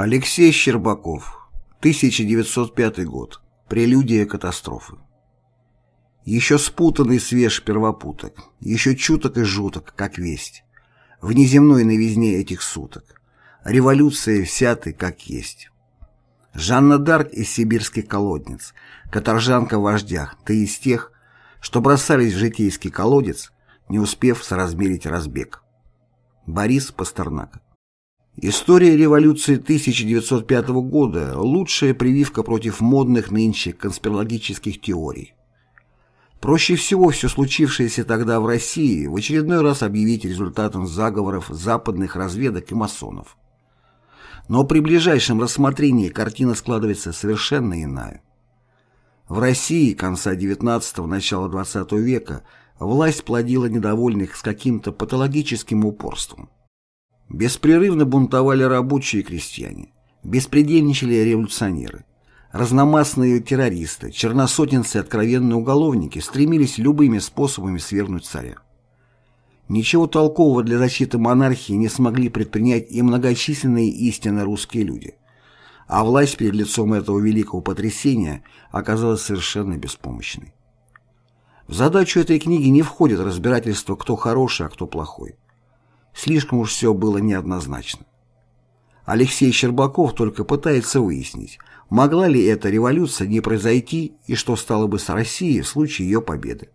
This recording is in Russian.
Алексей Щербаков, 1905 год. Прелюдия катастрофы. Еще спутанный свеж первопуток, еще чуток и жуток, как весть. В неземной новизне этих суток. Революция вся ты, как есть. Жанна Дарк из сибирских колодниц, каторжанка в вождях, ты из тех, что бросались в житейский колодец, не успев соразмерить разбег. Борис Пастернак История революции 1905 года – лучшая прививка против модных нынче конспирологических теорий. Проще всего все случившееся тогда в России в очередной раз объявить результатом заговоров западных разведок и масонов. Но при ближайшем рассмотрении картина складывается совершенно иная. В России конца XIX – начала XX века власть плодила недовольных с каким-то патологическим упорством. Беспрерывно бунтовали рабочие и крестьяне, беспредельничали революционеры. Разномастные террористы, черносотенцы и откровенные уголовники стремились любыми способами свергнуть царя. Ничего толкового для защиты монархии не смогли предпринять и многочисленные истинно русские люди. А власть перед лицом этого великого потрясения оказалась совершенно беспомощной. В задачу этой книги не входит разбирательство, кто хороший, а кто плохой. Слишком уж все было неоднозначно. Алексей Щербаков только пытается выяснить, могла ли эта революция не произойти и что стало бы с Россией в случае ее победы.